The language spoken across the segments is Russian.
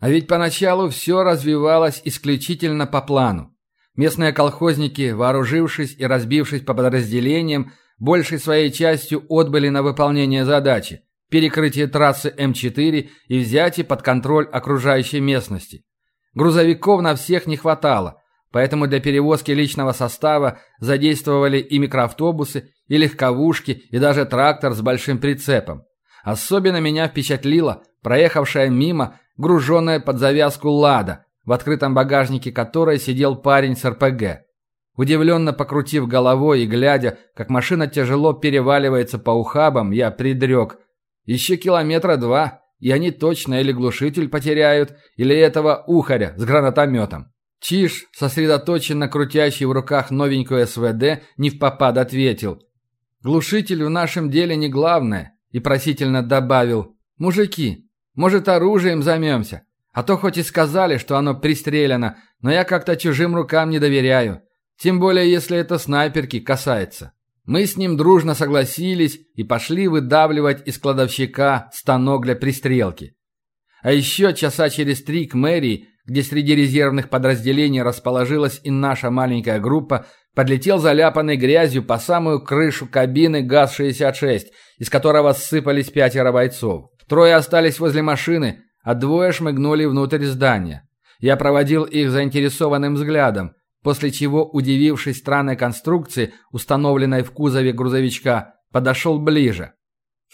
А ведь поначалу все развивалось исключительно по плану. Местные колхозники, вооружившись и разбившись по подразделениям, большей своей частью отбыли на выполнение задачи – перекрытие трассы М4 и взятие под контроль окружающей местности. Грузовиков на всех не хватало, поэтому для перевозки личного состава задействовали и микроавтобусы, и легковушки, и даже трактор с большим прицепом. Особенно меня впечатлила проехавшая мимо груженная под завязку «Лада», в открытом багажнике которой сидел парень с РПГ. Удивленно покрутив головой и глядя, как машина тяжело переваливается по ухабам, я придрек. Еще километра два, и они точно или глушитель потеряют, или этого ухаря с гранатометом. Чиж, сосредоточенно крутящий в руках новенькую СВД, не в попад ответил. «Глушитель в нашем деле не главное», и просительно добавил. «Мужики, может, оружием займемся? А то хоть и сказали, что оно пристрелено, но я как-то чужим рукам не доверяю. Тем более, если это снайперки касается». Мы с ним дружно согласились и пошли выдавливать из кладовщика станок для пристрелки. А еще часа через три к мэрии где среди резервных подразделений расположилась и наша маленькая группа, подлетел заляпанной грязью по самую крышу кабины ГАЗ-66, из которого сыпались пятеро бойцов. Трое остались возле машины, а двое шмыгнули внутрь здания. Я проводил их заинтересованным взглядом, после чего, удивившись странной конструкции, установленной в кузове грузовичка, подошел ближе.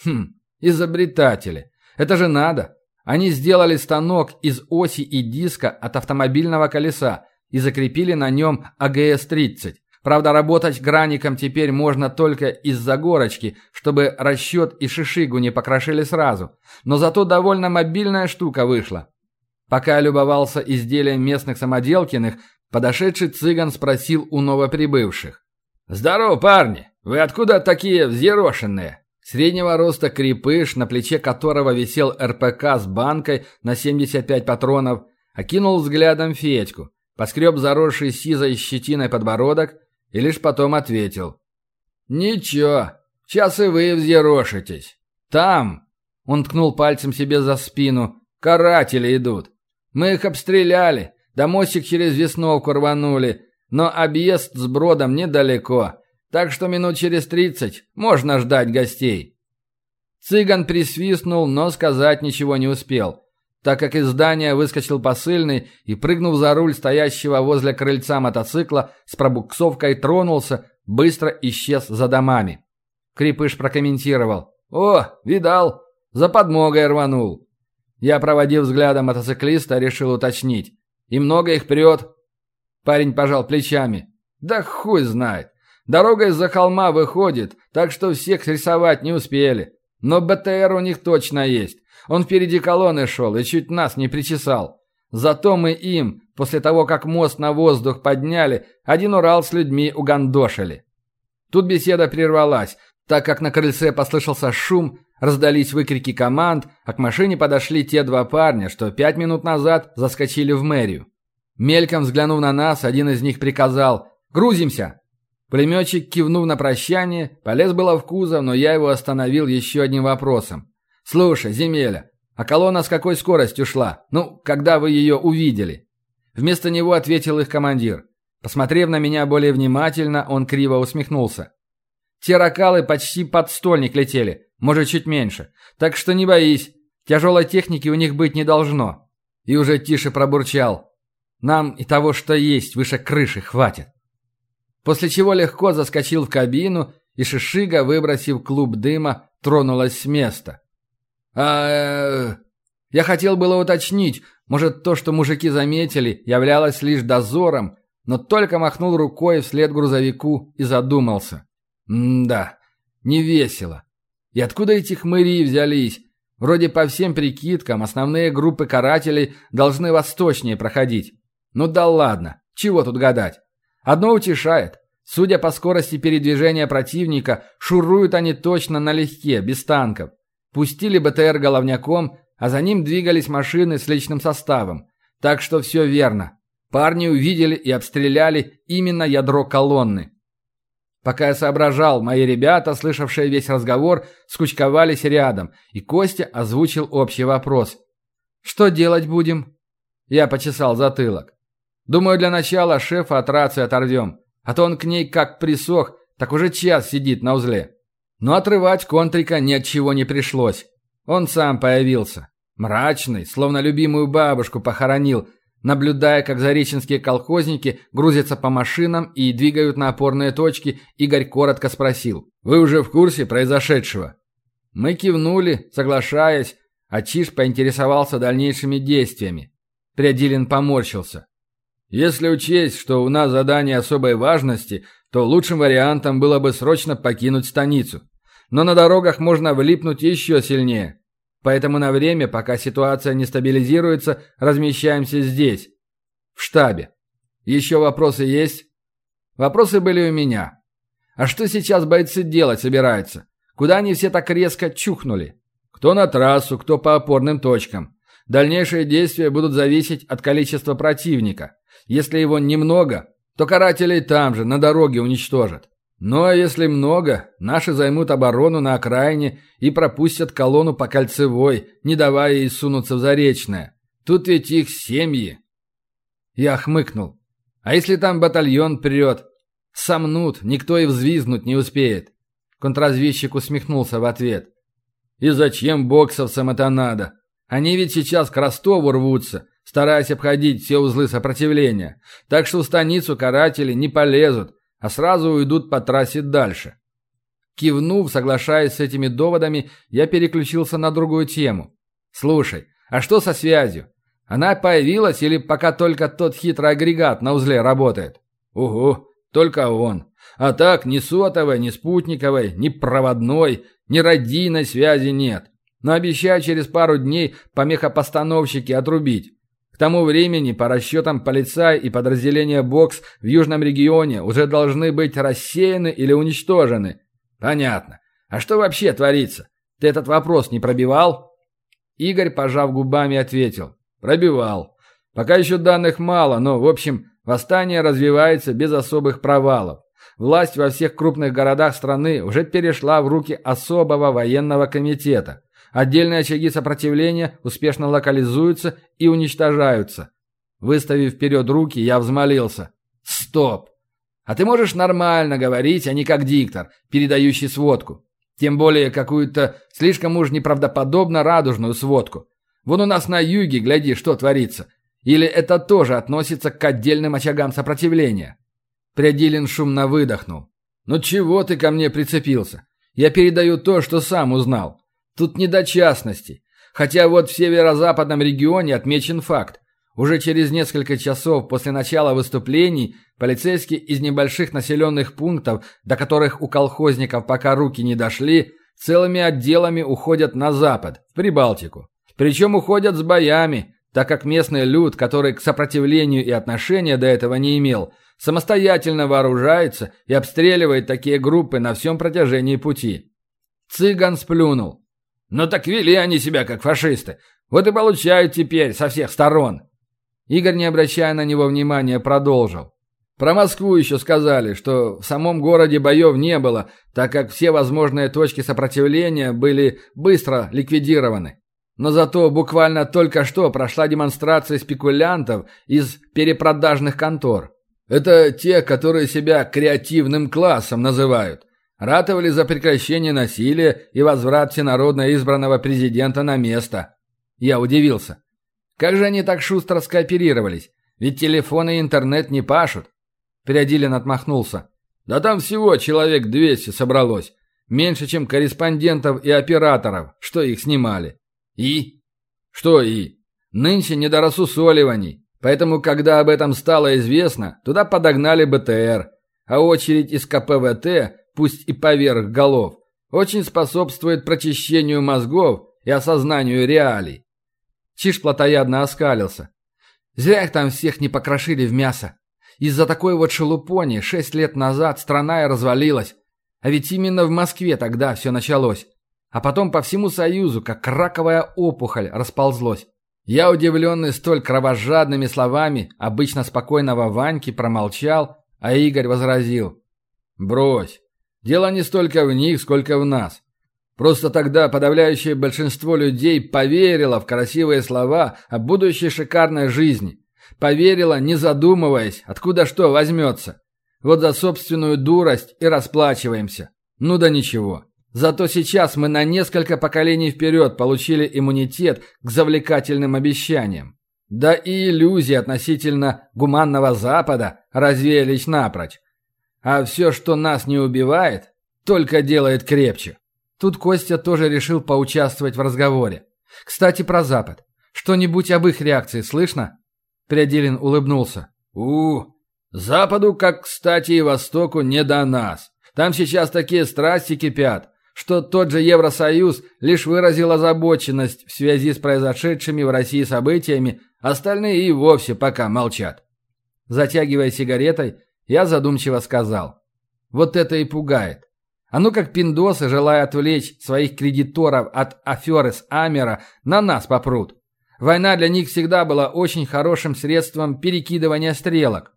Хм, изобретатели. Это же надо. Они сделали станок из оси и диска от автомобильного колеса и закрепили на нем АГС-30. Правда, работать граником теперь можно только из-за горочки, чтобы расчет и шишигу не покрошили сразу. Но зато довольно мобильная штука вышла. Пока любовался изделием местных самоделкиных, подошедший цыган спросил у новоприбывших. «Здорово, парни! Вы откуда такие взъерошенные?» Среднего роста крепыш, на плече которого висел РПК с банкой на 75 патронов, окинул взглядом Федьку, поскреб заросший сизой щетиной подбородок и лишь потом ответил. «Ничего, сейчас и вы взъерошитесь. Там!» Он ткнул пальцем себе за спину. «Каратели идут. Мы их обстреляли, да мостик через Весновку рванули, но объезд с бродом недалеко. Так что минут через тридцать можно ждать гостей. Цыган присвистнул, но сказать ничего не успел, так как из здания выскочил посыльный и, прыгнув за руль стоящего возле крыльца мотоцикла, с пробуксовкой тронулся, быстро исчез за домами. Крепыш прокомментировал. «О, видал, за подмогой рванул». Я, проводив взглядом мотоциклиста, решил уточнить. «И много их прет?» Парень пожал плечами. «Да хуй знает. Дорога из-за холма выходит, так что всех рисовать не успели. Но БТР у них точно есть. Он впереди колонны шел и чуть нас не причесал. Зато мы им, после того, как мост на воздух подняли, один Урал с людьми угандошили. Тут беседа прервалась, так как на крыльце послышался шум, раздались выкрики команд, а к машине подошли те два парня, что пять минут назад заскочили в мэрию. Мельком взглянув на нас, один из них приказал «Грузимся!» Пулеметчик, кивнув на прощание, полез было в кузов, но я его остановил еще одним вопросом. «Слушай, Земеля, а колонна с какой скоростью шла? Ну, когда вы ее увидели?» Вместо него ответил их командир. Посмотрев на меня более внимательно, он криво усмехнулся. «Те ракалы почти под стольник летели, может, чуть меньше. Так что не боись, тяжелой техники у них быть не должно». И уже тише пробурчал. «Нам и того, что есть, выше крыши хватит». После чего легко заскочил в кабину, и Шишига, выбросив клуб дыма, тронулась с места. а э, Я хотел было уточнить, может, то, что мужики заметили, являлось лишь дозором, но только махнул рукой вслед грузовику и задумался. М-да, не весело. И откуда эти хмыри взялись? Вроде по всем прикидкам основные группы карателей должны восточнее проходить. Ну да ладно, чего тут гадать. Одно утешает. Судя по скорости передвижения противника, шуруют они точно налегке, без танков. Пустили БТР головняком, а за ним двигались машины с личным составом. Так что все верно. Парни увидели и обстреляли именно ядро колонны. Пока я соображал, мои ребята, слышавшие весь разговор, скучковались рядом, и Костя озвучил общий вопрос. «Что делать будем?» Я почесал затылок. Думаю, для начала шефа от рации оторвем, а то он к ней как присох, так уже час сидит на узле. Но отрывать контрика ни от чего не пришлось. Он сам появился. Мрачный, словно любимую бабушку похоронил, наблюдая, как зареченские колхозники грузятся по машинам и двигают на опорные точки, Игорь коротко спросил. «Вы уже в курсе произошедшего?» Мы кивнули, соглашаясь, а Чиж поинтересовался дальнейшими действиями. Приодилин поморщился. «Если учесть, что у нас задание особой важности, то лучшим вариантом было бы срочно покинуть станицу. Но на дорогах можно влипнуть еще сильнее. Поэтому на время, пока ситуация не стабилизируется, размещаемся здесь, в штабе. Еще вопросы есть? Вопросы были у меня. А что сейчас бойцы делать собираются? Куда они все так резко чухнули? Кто на трассу, кто по опорным точкам. Дальнейшие действия будут зависеть от количества противника. Если его немного, то карателей там же, на дороге уничтожат. Ну а если много, наши займут оборону на окраине и пропустят колонну по кольцевой, не давая ей сунуться в Заречное. Тут ведь их семьи. Я хмыкнул. А если там батальон прет? Сомнут, никто и взвизнуть не успеет. Контрразведчик усмехнулся в ответ. И зачем боксовцам это надо? Они ведь сейчас к Ростову рвутся, стараясь обходить все узлы сопротивления. Так что в станицу каратели не полезут, а сразу уйдут по трассе дальше. Кивнув, соглашаясь с этими доводами, я переключился на другую тему. «Слушай, а что со связью? Она появилась или пока только тот хитрый агрегат на узле работает?» «Угу, только он. А так ни сотовой, ни спутниковой, ни проводной, ни радийной связи нет. Но обещаю через пару дней помехопостановщики отрубить. К тому времени, по расчетам полицай и подразделения БОКС в Южном регионе уже должны быть рассеяны или уничтожены. Понятно. А что вообще творится? Ты этот вопрос не пробивал? Игорь, пожав губами, ответил. Пробивал. Пока еще данных мало, но, в общем, восстание развивается без особых провалов. Власть во всех крупных городах страны уже перешла в руки особого военного комитета. Отдельные очаги сопротивления успешно локализуются и уничтожаются. Выставив вперед руки, я взмолился. «Стоп! А ты можешь нормально говорить, а не как диктор, передающий сводку. Тем более какую-то слишком уж неправдоподобно радужную сводку. Вон у нас на юге, гляди, что творится. Или это тоже относится к отдельным очагам сопротивления?» Прядилин шумно выдохнул. «Ну чего ты ко мне прицепился? Я передаю то, что сам узнал. Тут не до частностей. Хотя вот в северо-западном регионе отмечен факт. Уже через несколько часов после начала выступлений полицейские из небольших населенных пунктов, до которых у колхозников пока руки не дошли, целыми отделами уходят на запад, в Прибалтику. Причем уходят с боями, так как местный люд, который к сопротивлению и отношения до этого не имел, самостоятельно вооружается и обстреливает такие группы на всем протяжении пути. Цыган сплюнул. Но так вели они себя, как фашисты. Вот и получают теперь со всех сторон. Игорь, не обращая на него внимания, продолжил. Про Москву еще сказали, что в самом городе боев не было, так как все возможные точки сопротивления были быстро ликвидированы. Но зато буквально только что прошла демонстрация спекулянтов из перепродажных контор. Это те, которые себя креативным классом называют ратовали за прекращение насилия и возврат всенародно избранного президента на место. Я удивился. Как же они так шустро скооперировались? Ведь телефон и интернет не пашут. Переодилин отмахнулся. Да там всего человек 200 собралось. Меньше, чем корреспондентов и операторов, что их снимали. И? Что и? Нынче не до рассусоливаний. Поэтому, когда об этом стало известно, туда подогнали БТР. А очередь из КПВТ пусть и поверх голов, очень способствует прочищению мозгов и осознанию реалий. Чиж плотоядно оскалился. Зря их там всех не покрошили в мясо. Из-за такой вот шелупони шесть лет назад страна и развалилась. А ведь именно в Москве тогда все началось. А потом по всему Союзу, как раковая опухоль, расползлось. Я, удивленный столь кровожадными словами обычно спокойного Ваньки, промолчал, а Игорь возразил. «Брось, Дело не столько в них, сколько в нас. Просто тогда подавляющее большинство людей поверило в красивые слова о будущей шикарной жизни. Поверило, не задумываясь, откуда что возьмется. Вот за собственную дурость и расплачиваемся. Ну да ничего. Зато сейчас мы на несколько поколений вперед получили иммунитет к завлекательным обещаниям. Да и иллюзии относительно гуманного Запада развеялись напрочь. А все, что нас не убивает, только делает крепче. Тут Костя тоже решил поучаствовать в разговоре. Кстати, про Запад. Что-нибудь об их реакции слышно? Приоделин улыбнулся. у Западу, как, кстати, и Востоку, не до нас. Там сейчас такие страсти кипят, что тот же Евросоюз лишь выразил озабоченность в связи с произошедшими в России событиями, остальные и вовсе пока молчат. Затягивая сигаретой, я задумчиво сказал. Вот это и пугает. А ну как пиндосы, желая отвлечь своих кредиторов от аферы с Амера, на нас попрут. Война для них всегда была очень хорошим средством перекидывания стрелок.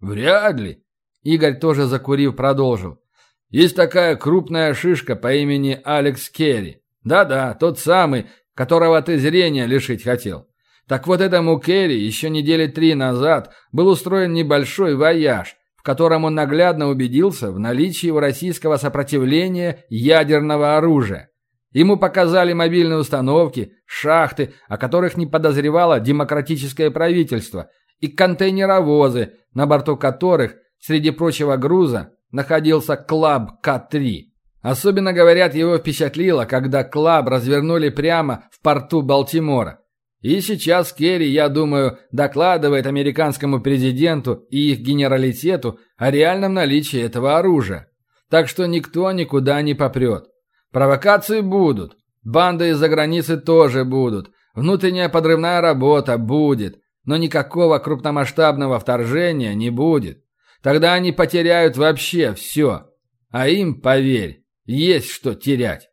Вряд ли. Игорь тоже закурив продолжил. Есть такая крупная шишка по имени Алекс Керри. Да-да, тот самый, которого ты зрения лишить хотел. Так вот этому Керри еще недели три назад был устроен небольшой вояж, в котором он наглядно убедился в наличии у российского сопротивления ядерного оружия. Ему показали мобильные установки, шахты, о которых не подозревало демократическое правительство, и контейнеровозы, на борту которых, среди прочего груза, находился Клаб К-3. Особенно, говорят, его впечатлило, когда Клаб развернули прямо в порту Балтимора. И сейчас Керри, я думаю, докладывает американскому президенту и их генералитету о реальном наличии этого оружия. Так что никто никуда не попрет. Провокации будут. Банды из-за границы тоже будут. Внутренняя подрывная работа будет. Но никакого крупномасштабного вторжения не будет. Тогда они потеряют вообще все. А им, поверь, есть что терять.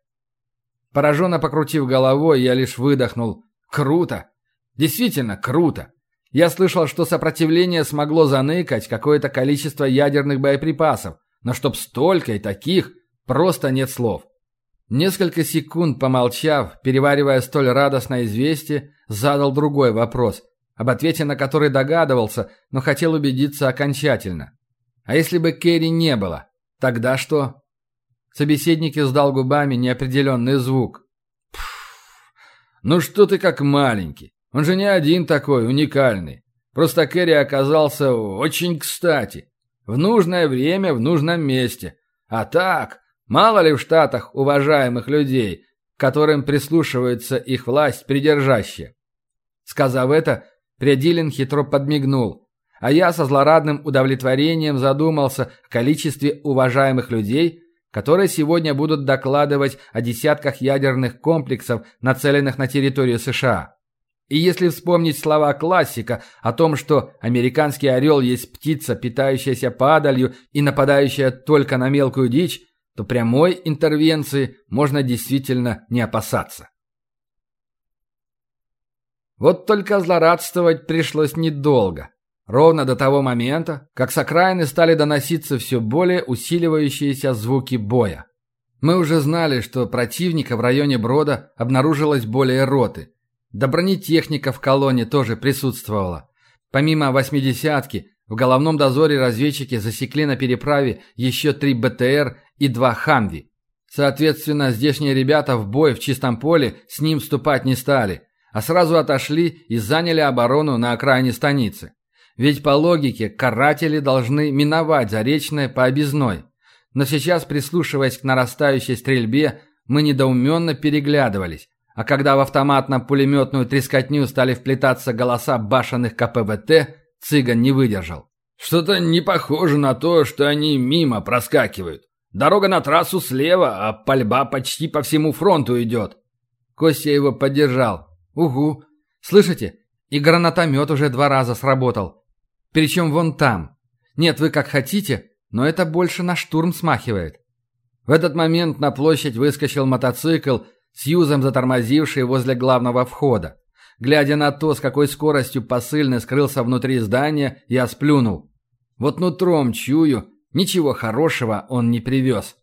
Пораженно покрутив головой, я лишь выдохнул – Круто. Действительно круто. Я слышал, что сопротивление смогло заныкать какое-то количество ядерных боеприпасов, но чтоб столько и таких, просто нет слов. Несколько секунд помолчав, переваривая столь радостное известие, задал другой вопрос, об ответе на который догадывался, но хотел убедиться окончательно. А если бы Керри не было, тогда что? Собеседник издал губами неопределенный звук. «Ну что ты как маленький? Он же не один такой, уникальный. Просто Кэрри оказался очень кстати. В нужное время, в нужном месте. А так, мало ли в Штатах уважаемых людей, которым прислушивается их власть придержащая». Сказав это, Предилин хитро подмигнул, а я со злорадным удовлетворением задумался о количестве уважаемых людей, которые сегодня будут докладывать о десятках ядерных комплексов, нацеленных на территорию США. И если вспомнить слова классика о том, что американский орел есть птица, питающаяся падалью и нападающая только на мелкую дичь, то прямой интервенции можно действительно не опасаться. Вот только злорадствовать пришлось недолго. Ровно до того момента, как с окраины стали доноситься все более усиливающиеся звуки боя. Мы уже знали, что противника в районе Брода обнаружилось более роты. Да бронетехника в колонне тоже присутствовала. Помимо «восьмидесятки», в головном дозоре разведчики засекли на переправе еще три БТР и два «Хамви». Соответственно, здешние ребята в бой в чистом поле с ним вступать не стали, а сразу отошли и заняли оборону на окраине станицы. Ведь по логике каратели должны миновать Заречное по объездной. Но сейчас, прислушиваясь к нарастающей стрельбе, мы недоуменно переглядывались. А когда в автоматно-пулеметную трескотню стали вплетаться голоса башенных КПВТ, цыган не выдержал. «Что-то не похоже на то, что они мимо проскакивают. Дорога на трассу слева, а пальба почти по всему фронту идет». Костя его поддержал. «Угу. Слышите? И гранатомет уже два раза сработал. Причем вон там. Нет, вы как хотите, но это больше на штурм смахивает. В этот момент на площадь выскочил мотоцикл, с юзом затормозивший возле главного входа. Глядя на то, с какой скоростью посыльный скрылся внутри здания, я сплюнул. Вот нутром чую, ничего хорошего он не привез.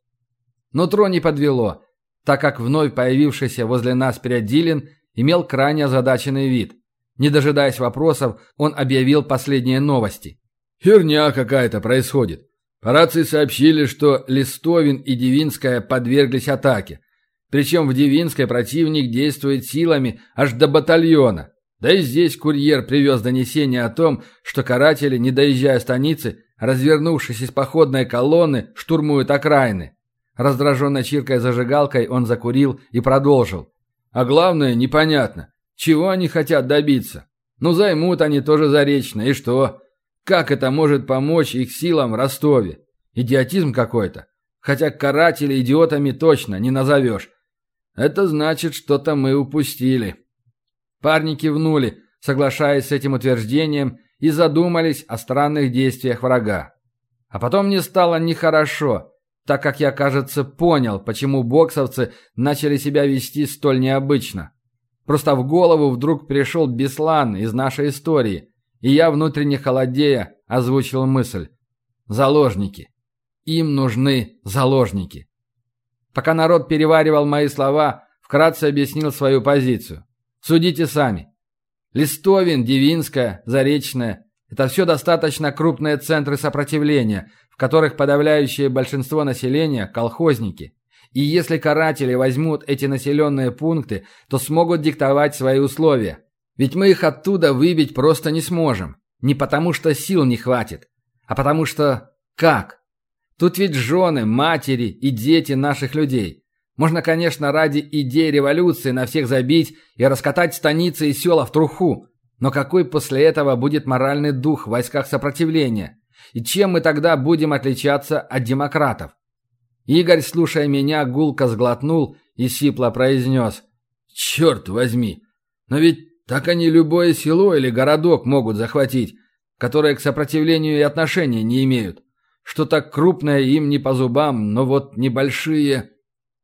Нутро не подвело. так как вновь появившийся возле нас Передилин имел крайне озадаченный вид. Не дожидаясь вопросов, он объявил последние новости. «Херня какая-то происходит. По рации сообщили, что Листовин и Девинская подверглись атаке. Причем в Девинской противник действует силами аж до батальона. Да и здесь курьер привез донесение о том, что каратели, не доезжая станицы, развернувшись из походной колонны, штурмуют окраины. Раздраженно чиркая зажигалкой, он закурил и продолжил. А главное, непонятно, чего они хотят добиться. Ну, займут они тоже Заречное, и что? Как это может помочь их силам в Ростове? Идиотизм какой-то. Хотя каратели идиотами точно не назовешь. Это значит, что-то мы упустили. Парни кивнули, соглашаясь с этим утверждением, и задумались о странных действиях врага. А потом мне стало нехорошо, так как я, кажется, понял, почему боксовцы начали себя вести столь необычно. Просто в голову вдруг пришел Беслан из нашей истории, и я, внутренне холодея, озвучил мысль. Заложники. Им нужны заложники. Пока народ переваривал мои слова, вкратце объяснил свою позицию. Судите сами. Листовин, Девинская, Заречная – это все достаточно крупные центры сопротивления, в которых подавляющее большинство населения – колхозники. И если каратели возьмут эти населенные пункты, то смогут диктовать свои условия. Ведь мы их оттуда выбить просто не сможем. Не потому что сил не хватит, а потому что как? Тут ведь жены, матери и дети наших людей. Можно, конечно, ради идей революции на всех забить и раскатать станицы и села в труху. Но какой после этого будет моральный дух в войсках сопротивления? И чем мы тогда будем отличаться от демократов? Игорь, слушая меня, гулко сглотнул и сипло произнес. «Черт возьми! Но ведь так они любое село или городок могут захватить, которые к сопротивлению и отношения не имеют. Что так крупное им не по зубам, но вот небольшие...»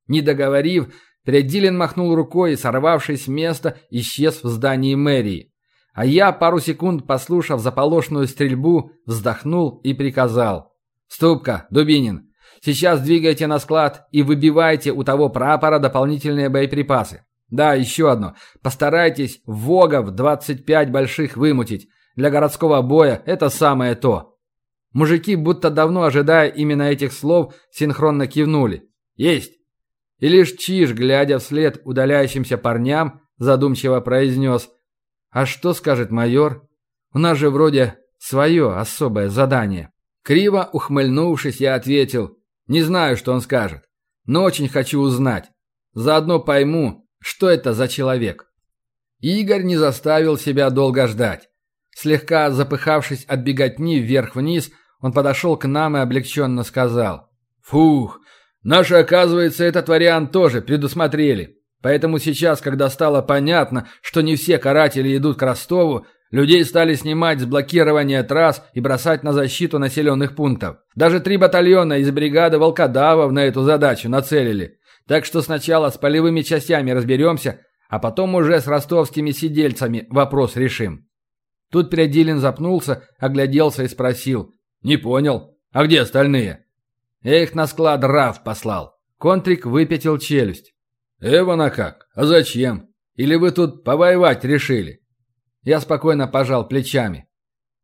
Не договорив, Передилин махнул рукой и, сорвавшись с места, исчез в здании мэрии. А я, пару секунд послушав заполошную стрельбу, вздохнул и приказал. «Ступка, Дубинин, сейчас двигайте на склад и выбивайте у того прапора дополнительные боеприпасы. Да, еще одно. Постарайтесь вогов 25 больших вымутить. Для городского боя это самое то». Мужики, будто давно ожидая именно этих слов, синхронно кивнули. «Есть!» И лишь Чиж, глядя вслед удаляющимся парням, задумчиво произнес «А что скажет майор? У нас же вроде свое особое задание». Криво ухмыльнувшись, я ответил «Не знаю, что он скажет, но очень хочу узнать. Заодно пойму, что это за человек». Игорь не заставил себя долго ждать. Слегка запыхавшись от беготни вверх-вниз, он подошел к нам и облегченно сказал «Фух, Наши, оказывается, этот вариант тоже предусмотрели. Поэтому сейчас, когда стало понятно, что не все каратели идут к Ростову, людей стали снимать с блокирования трасс и бросать на защиту населенных пунктов. Даже три батальона из бригады волкодавов на эту задачу нацелили. Так что сначала с полевыми частями разберемся, а потом уже с ростовскими сидельцами вопрос решим. Тут Передилин запнулся, огляделся и спросил. «Не понял. А где остальные?» Я их на склад РАФ послал. Контрик выпятил челюсть. Эвана как? А зачем? Или вы тут повоевать решили? Я спокойно пожал плечами.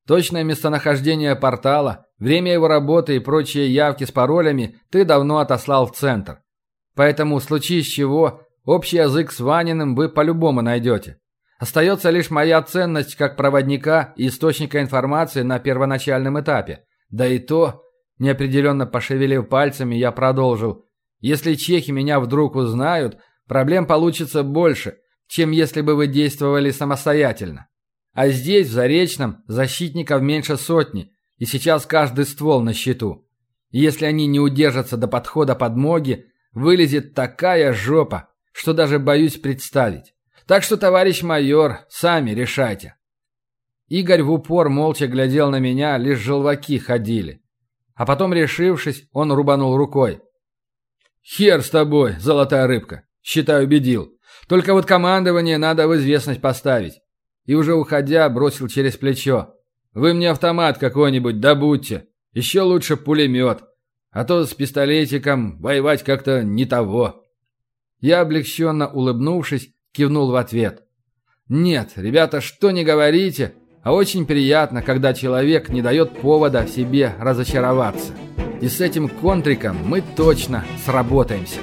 Точное местонахождение портала, время его работы и прочие явки с паролями ты давно отослал в центр. Поэтому, в случае чего, общий язык с Ваниным вы по-любому найдете. Остается лишь моя ценность как проводника и источника информации на первоначальном этапе. Да и то, Неопределенно пошевелив пальцами, я продолжил. «Если чехи меня вдруг узнают, проблем получится больше, чем если бы вы действовали самостоятельно. А здесь, в Заречном, защитников меньше сотни, и сейчас каждый ствол на счету. И если они не удержатся до подхода подмоги, вылезет такая жопа, что даже боюсь представить. Так что, товарищ майор, сами решайте». Игорь в упор молча глядел на меня, лишь желваки ходили. А потом, решившись, он рубанул рукой. «Хер с тобой, золотая рыбка. Считаю, убедил. Только вот командование надо в известность поставить». И уже уходя, бросил через плечо. «Вы мне автомат какой-нибудь добудьте. Еще лучше пулемет. А то с пистолетиком воевать как-то не того». Я, облегченно улыбнувшись, кивнул в ответ. «Нет, ребята, что не говорите, а очень приятно, когда человек не дает повода себе разочароваться. И с этим контриком мы точно сработаемся».